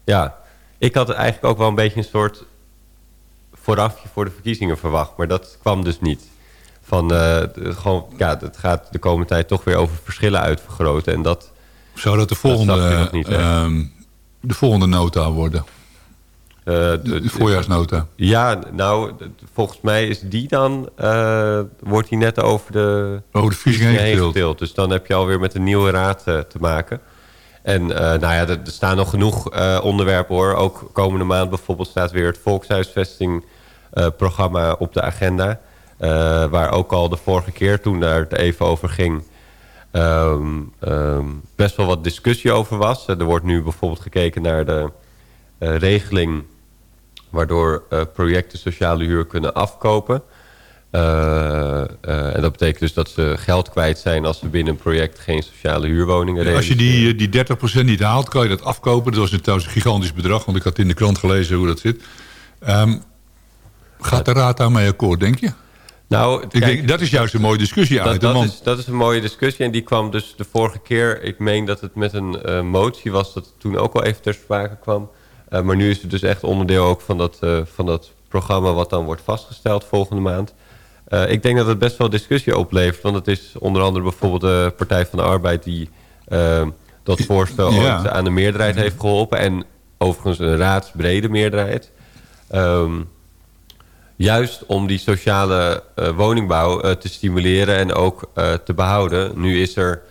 Speaker 19: ja, ik had eigenlijk ook wel een beetje een soort voorafje voor de verkiezingen verwacht. Maar dat kwam dus niet. Van, eh, gewoon, ja, het gaat de komende tijd toch weer over verschillen uitvergroten. En dat,
Speaker 6: Zou dat de volgende,
Speaker 19: niet echt.
Speaker 6: ehm, de volgende nota worden?
Speaker 19: Eh, de,
Speaker 6: De voorjaarsnota.
Speaker 19: Ja, nou, volgens mij is die dan... eh, wordt die net over de...
Speaker 6: Over de verkiezingen heen.
Speaker 19: Dus dan heb je alweer met een nieuwe raad eh, te maken. En uh, nou ja, er, staan nog genoeg uh, onderwerpen hoor. Ook komende maand bijvoorbeeld staat weer het Volkshuisvesting uh, programma op de agenda. waar ook al de vorige keer toen daar het even over ging... Um, um, best wel wat discussie over was. er wordt nu bijvoorbeeld gekeken naar de regeling... waardoor projecten sociale huur kunnen afkopen... Uh, uh, en dat betekent dus dat ze geld kwijt zijn als ze binnen een project geen sociale huurwoningen
Speaker 6: ja, Als je die, die 30% niet haalt, kan je dat afkopen. Dat was trouwens een gigantisch bedrag, want ik had in de krant gelezen hoe dat zit. Um, gaat de raad daarmee akkoord, denk je?
Speaker 19: Nou,
Speaker 6: ik denk, dat is juist een mooie discussie
Speaker 19: dat,
Speaker 6: uit.
Speaker 19: Dat, is, dat is een mooie discussie en die kwam dus de vorige keer... ik meen dat het met een uh, motie was dat het toen ook al even ter sprake kwam. Maar nu is het dus echt onderdeel ook van dat, van dat programma... wat dan wordt vastgesteld volgende maand. Uh, ik denk dat het best wel discussie oplevert. Want het is onder andere bijvoorbeeld de Partij van de Arbeid... die uh, dat voorstel ja. aan de meerderheid heeft geholpen. En overigens een raadsbrede meerderheid. Um, juist om die sociale uh, woningbouw te stimuleren en ook te behouden. Nu is er...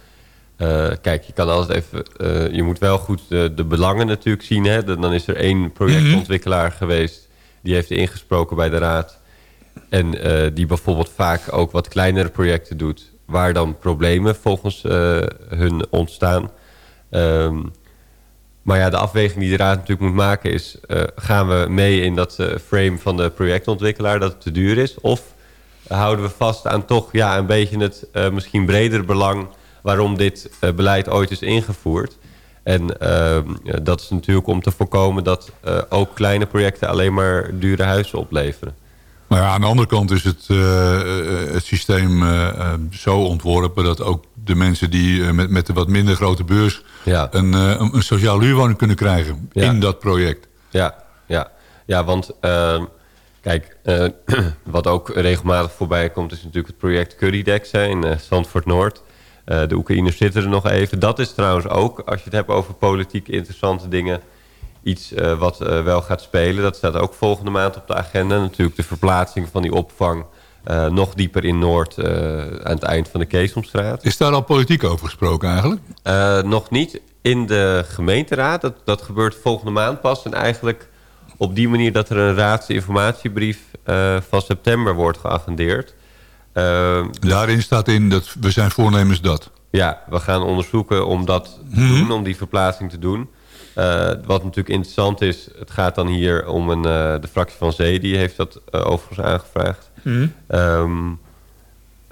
Speaker 19: kijk, je kan altijd even... je moet wel goed de, de belangen natuurlijk zien. Hè? Dan is er één projectontwikkelaar geweest... die heeft ingesproken bij de raad... En uh, die bijvoorbeeld vaak ook wat kleinere projecten doet... waar dan problemen volgens hun ontstaan. Um, maar ja, de afweging die de raad natuurlijk moet maken is... Gaan we mee in dat frame van de projectontwikkelaar dat het te duur is? Of houden we vast aan toch ja, een beetje het misschien breder belang... waarom dit beleid ooit is ingevoerd... En ehm, dat is natuurlijk om te voorkomen dat ook kleine projecten alleen maar dure huizen opleveren.
Speaker 6: Maar ja, aan de andere kant is het, uh, het systeem uh, zo ontworpen... dat ook de mensen die met, met een wat minder grote beurs...
Speaker 19: Ja.
Speaker 6: Een, een, een sociaal huurwoning kunnen krijgen
Speaker 19: ja.
Speaker 6: in dat project.
Speaker 19: Ja, ja. ja want ehm, kijk, wat ook regelmatig voorbij komt... is natuurlijk het project Currydex in Zandvoort Noord. De Oekraïners zitten er nog even. Dat is trouwens ook, als je het hebt over politiek interessante dingen iets uh, wat uh, wel gaat spelen. Dat staat ook volgende maand op de agenda. Natuurlijk de verplaatsing van die opvang nog dieper in Noord aan het eind van de Keesomstraat.
Speaker 6: Is daar al politiek over gesproken eigenlijk?
Speaker 19: nog niet in de gemeenteraad. Dat, dat gebeurt volgende maand pas. En eigenlijk op die manier dat er een raadsinformatiebrief van september wordt geagendeerd.
Speaker 6: Dus Daarin staat in dat we zijn voornemens dat.
Speaker 19: Ja, we gaan onderzoeken om dat te hmm. doen, om die verplaatsing te doen. Uh, wat natuurlijk interessant is, het gaat dan hier om een, uh, de fractie van Zee, die heeft dat uh, overigens aangevraagd.
Speaker 6: Mm.
Speaker 19: Um,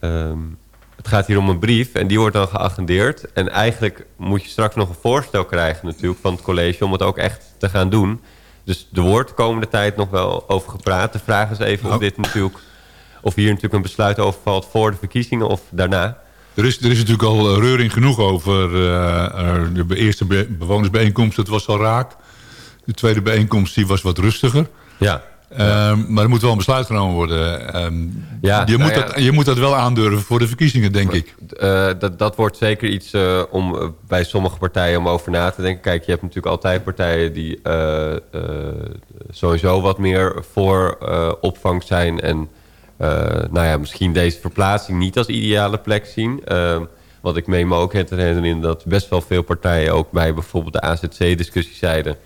Speaker 19: um, het gaat hier om een brief en die wordt dan geagendeerd. En eigenlijk moet je straks nog een voorstel krijgen natuurlijk van het college om het ook echt te gaan doen. Dus er wordt de komende tijd nog wel over gepraat. De vraag is even of, dit natuurlijk, of hier natuurlijk een besluit over valt voor de verkiezingen of daarna.
Speaker 6: Er is, er is natuurlijk al reuring genoeg over uh, de eerste bewonersbijeenkomst. Dat was al raak. De tweede bijeenkomst die was wat rustiger.
Speaker 19: Ja.
Speaker 6: Um, maar er moet wel een besluit genomen worden. Um,
Speaker 19: ja,
Speaker 6: je,
Speaker 19: nou
Speaker 6: moet
Speaker 19: ja.
Speaker 6: dat, je moet dat wel aandurven voor de verkiezingen, denk ik.
Speaker 19: Uh, dat, dat wordt zeker iets uh, om uh, bij sommige partijen om over na te denken. Kijk, je hebt natuurlijk altijd partijen die sowieso wat meer voor opvang zijn... en nou ja, misschien deze verplaatsing niet als ideale plek zien. Uh, wat ik meen me ook te herinneren dat best wel veel partijen... ook bij bijvoorbeeld de AZC-discussie zeiden...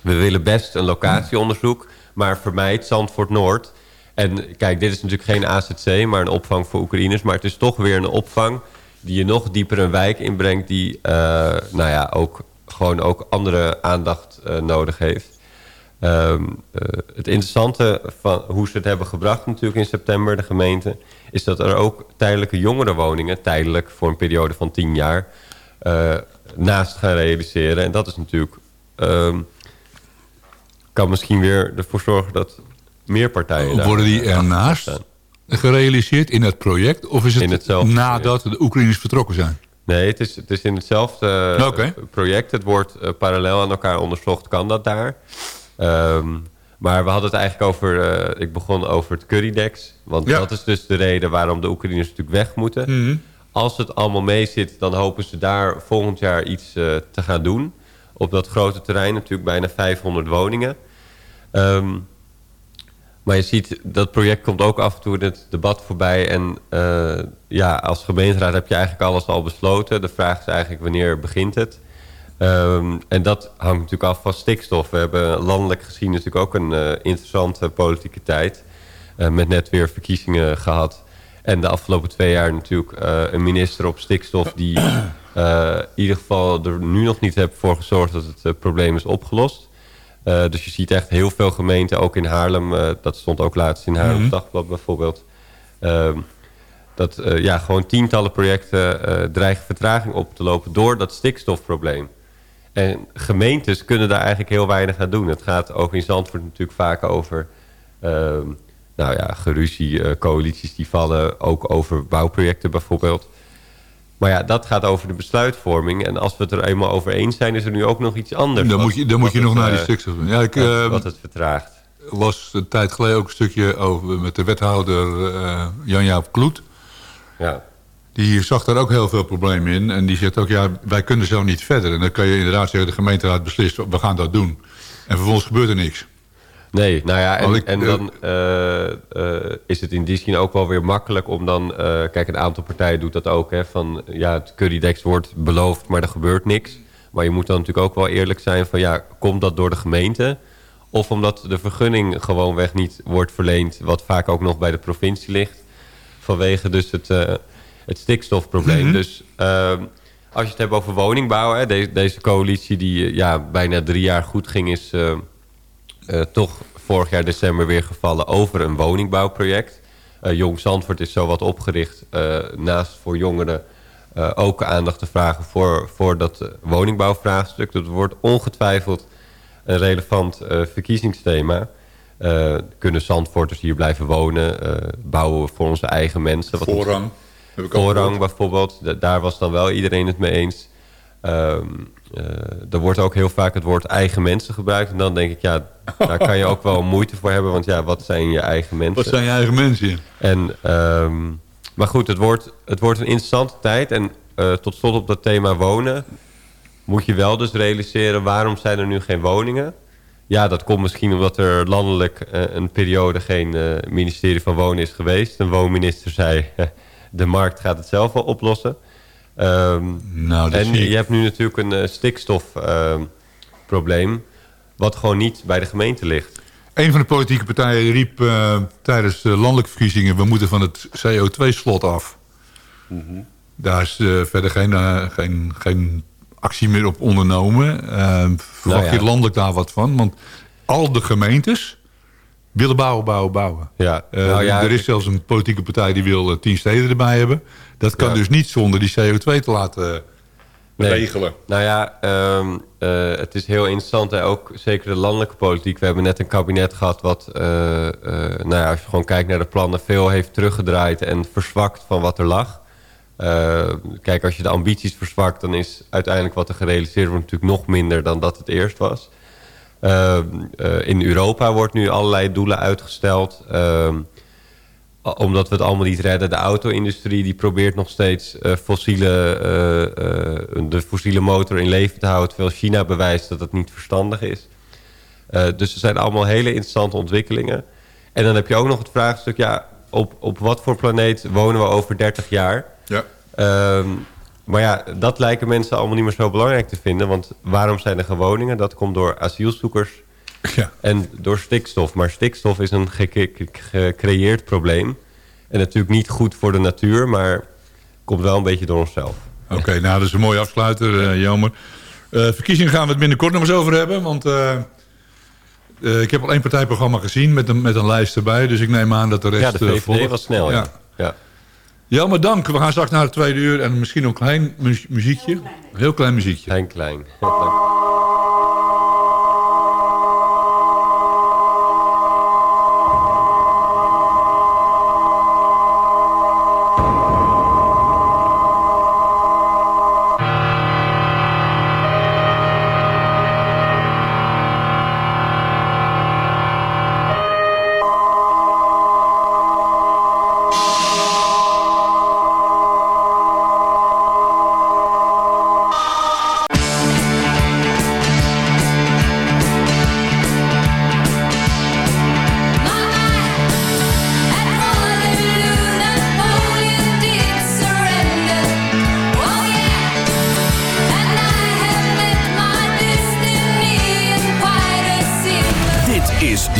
Speaker 19: we willen best een locatieonderzoek, maar vermijd Zandvoort Noord. En kijk, dit is natuurlijk geen AZC, maar een opvang voor Oekraïners. Maar het is toch weer een opvang die je nog dieper een wijk inbrengt... die uh, nou ja, ook, gewoon ook andere aandacht nodig heeft. Um, uh, het interessante van hoe ze het hebben gebracht natuurlijk in september, de gemeente... is dat er ook tijdelijke jongerenwoningen, tijdelijk voor een periode van tien jaar... Uh, naast gaan realiseren. En dat is natuurlijk... Um, kan misschien weer ervoor zorgen dat meer partijen...
Speaker 6: Worden die ernaast gerealiseerd in het project? Of is het nadat de Oekraïners vertrokken zijn?
Speaker 19: Nee, het is, het is in hetzelfde
Speaker 6: okay.
Speaker 19: project. Het wordt uh, parallel aan elkaar onderzocht. Kan dat daar? Um, maar we hadden het eigenlijk over... Uh, ik begon over het Currydex. Want
Speaker 6: ja.
Speaker 19: dat is dus de reden waarom de Oekraïners natuurlijk weg moeten.
Speaker 6: Mm -hmm.
Speaker 19: Als het allemaal mee zit, dan hopen ze daar volgend jaar iets uh, te gaan doen. Op dat grote terrein, natuurlijk bijna 500 woningen. Um, maar je ziet, dat project komt ook af en toe in het debat voorbij. En uh, ja, als gemeenteraad heb je eigenlijk alles al besloten. De vraag is eigenlijk wanneer begint het. Ehm, en dat hangt natuurlijk af van stikstof. We hebben landelijk gezien natuurlijk ook een eh, interessante politieke tijd. Uh, met net weer verkiezingen gehad. En de afgelopen twee jaar natuurlijk uh, een minister op stikstof... die in ieder geval er nu nog niet heeft voor gezorgd dat het probleem is opgelost. dus je ziet echt heel veel gemeenten, ook in Haarlem... dat stond ook laatst in Haarlem mm Dagblad bijvoorbeeld... Ehm, dat ja, gewoon tientallen projecten dreigen vertraging op te lopen... door dat stikstofprobleem. En gemeentes kunnen daar eigenlijk heel weinig aan doen. Het gaat ook in Zandvoort natuurlijk vaak over... Uh, nou ja, geruzie, uh, coalities die vallen. Ook over bouwprojecten bijvoorbeeld. Maar ja, dat gaat over de besluitvorming. En als we het er eenmaal over eens zijn, is er nu ook nog iets anders.
Speaker 6: Dan moet je, dan moet je nog naar die eh, stikstof doen. Ja, ik, uh,
Speaker 19: wat het vertraagt.
Speaker 6: was een tijd geleden ook een stukje over met de wethouder uh, Jan-Jaap Kloet.
Speaker 19: Ja.
Speaker 6: Die zag daar ook heel veel problemen in. En die zegt ook, ja, wij kunnen zo niet verder. En dan kan je inderdaad zeggen, de gemeenteraad beslist, we gaan dat doen. En vervolgens gebeurt er niks.
Speaker 19: Nee, nou ja, en, en dan uh, uh, is het in die zin ook wel weer makkelijk om dan... Uh, kijk, een aantal partijen doet dat ook, hè. Van, ja, het currydex wordt beloofd, maar er gebeurt niks. Maar je moet dan natuurlijk ook wel eerlijk zijn van... ja, komt dat door de gemeente? Of omdat de vergunning gewoonweg niet wordt verleend... wat vaak ook nog bij de provincie ligt. Vanwege dus het het stikstofprobleem. Mhm. Dus ehm, als je het hebt over woningbouw... Hè, deze, deze coalitie die ja, bijna drie jaar goed ging... is uh, uh, toch vorig jaar december weer gevallen over een woningbouwproject. Uh, Jong Zandvoort is zo wat opgericht naast voor jongeren... ook aandacht te vragen voor, voor dat woningbouwvraagstuk. Dat wordt ongetwijfeld een relevant verkiezingsthema... kunnen Zandvoorters hier blijven wonen? bouwen we voor onze eigen mensen?
Speaker 6: Wat Voorrang.
Speaker 19: Voorrang bijvoorbeeld, daar was dan wel iedereen het mee eens. Um, uh, er wordt ook heel vaak het woord eigen mensen gebruikt. En dan denk ik, ja, daar kan je ook wel moeite voor hebben. Want ja, wat zijn je eigen mensen?
Speaker 6: Wat zijn je eigen mensen?
Speaker 19: En, um, maar goed, het wordt, het wordt een interessante tijd. En uh, tot slot op dat thema wonen... moet je wel dus realiseren... waarom zijn er nu geen woningen? Ja, dat komt misschien omdat er landelijk uh, een periode... geen ministerie van Wonen is geweest. Een woonminister zei de markt gaat het zelf wel oplossen. Um, nou, en je hebt nu natuurlijk een uh, stikstofprobleem... Uh, wat gewoon niet bij de gemeente ligt.
Speaker 6: Een van de politieke partijen riep uh, tijdens de landelijke verkiezingen... we moeten van het CO2-slot af. Mm -hmm. Daar is eh, verder geen, geen, geen actie meer op ondernomen. Ehm, verwacht nou ja. je landelijk daar wat van? Want al de gemeentes willen bouwen, bouwen, bouwen.
Speaker 19: Ja.
Speaker 6: Uh, nou ja, er is zelfs een politieke partij die wil uh, tien steden erbij hebben. Dat kan ja. dus niet zonder die CO2 te laten nee. regelen.
Speaker 19: Nou ja, um, het is heel interessant. Hè? Ook zeker de landelijke politiek. We hebben net een kabinet gehad wat, nou ja, als je gewoon kijkt naar de plannen... veel heeft teruggedraaid en verzwakt van wat er lag. kijk, als je de ambities verzwakt... dan is uiteindelijk wat er gerealiseerd wordt natuurlijk nog minder dan dat het eerst was. Uh, uh, in Europa wordt nu allerlei doelen uitgesteld. Uh, omdat we het allemaal niet redden. De auto-industrie die probeert nog steeds uh, fossiele, de fossiele motor in leven te houden. Terwijl China bewijst dat het niet verstandig is. dus er zijn allemaal hele interessante ontwikkelingen. En dan heb je ook nog het vraagstuk... Ja, op, op wat voor planeet wonen we over 30 jaar?
Speaker 6: Ja.
Speaker 19: Ehm, maar ja, dat lijken mensen allemaal niet meer zo belangrijk te vinden. Want waarom zijn er gewoningen? Dat komt door asielzoekers
Speaker 6: ja.
Speaker 19: en door stikstof. Maar stikstof is een gecreëerd probleem. En natuurlijk niet goed voor de natuur, maar komt wel een beetje door onszelf.
Speaker 6: Oké, okay, nou dat is een mooie afsluiter, uh, jammer. Uh, verkiezingen gaan we het binnenkort nog eens over hebben. Want uh, ik heb al één partijprogramma gezien met een, met een lijst erbij. Dus ik neem aan dat de rest...
Speaker 19: Ja, de VVD was snel, ja. ja.
Speaker 6: Ja, maar dank. We gaan straks naar het tweede uur en misschien een klein muziekje. Heel klein muziekje.
Speaker 19: Heel klein. Heel klein.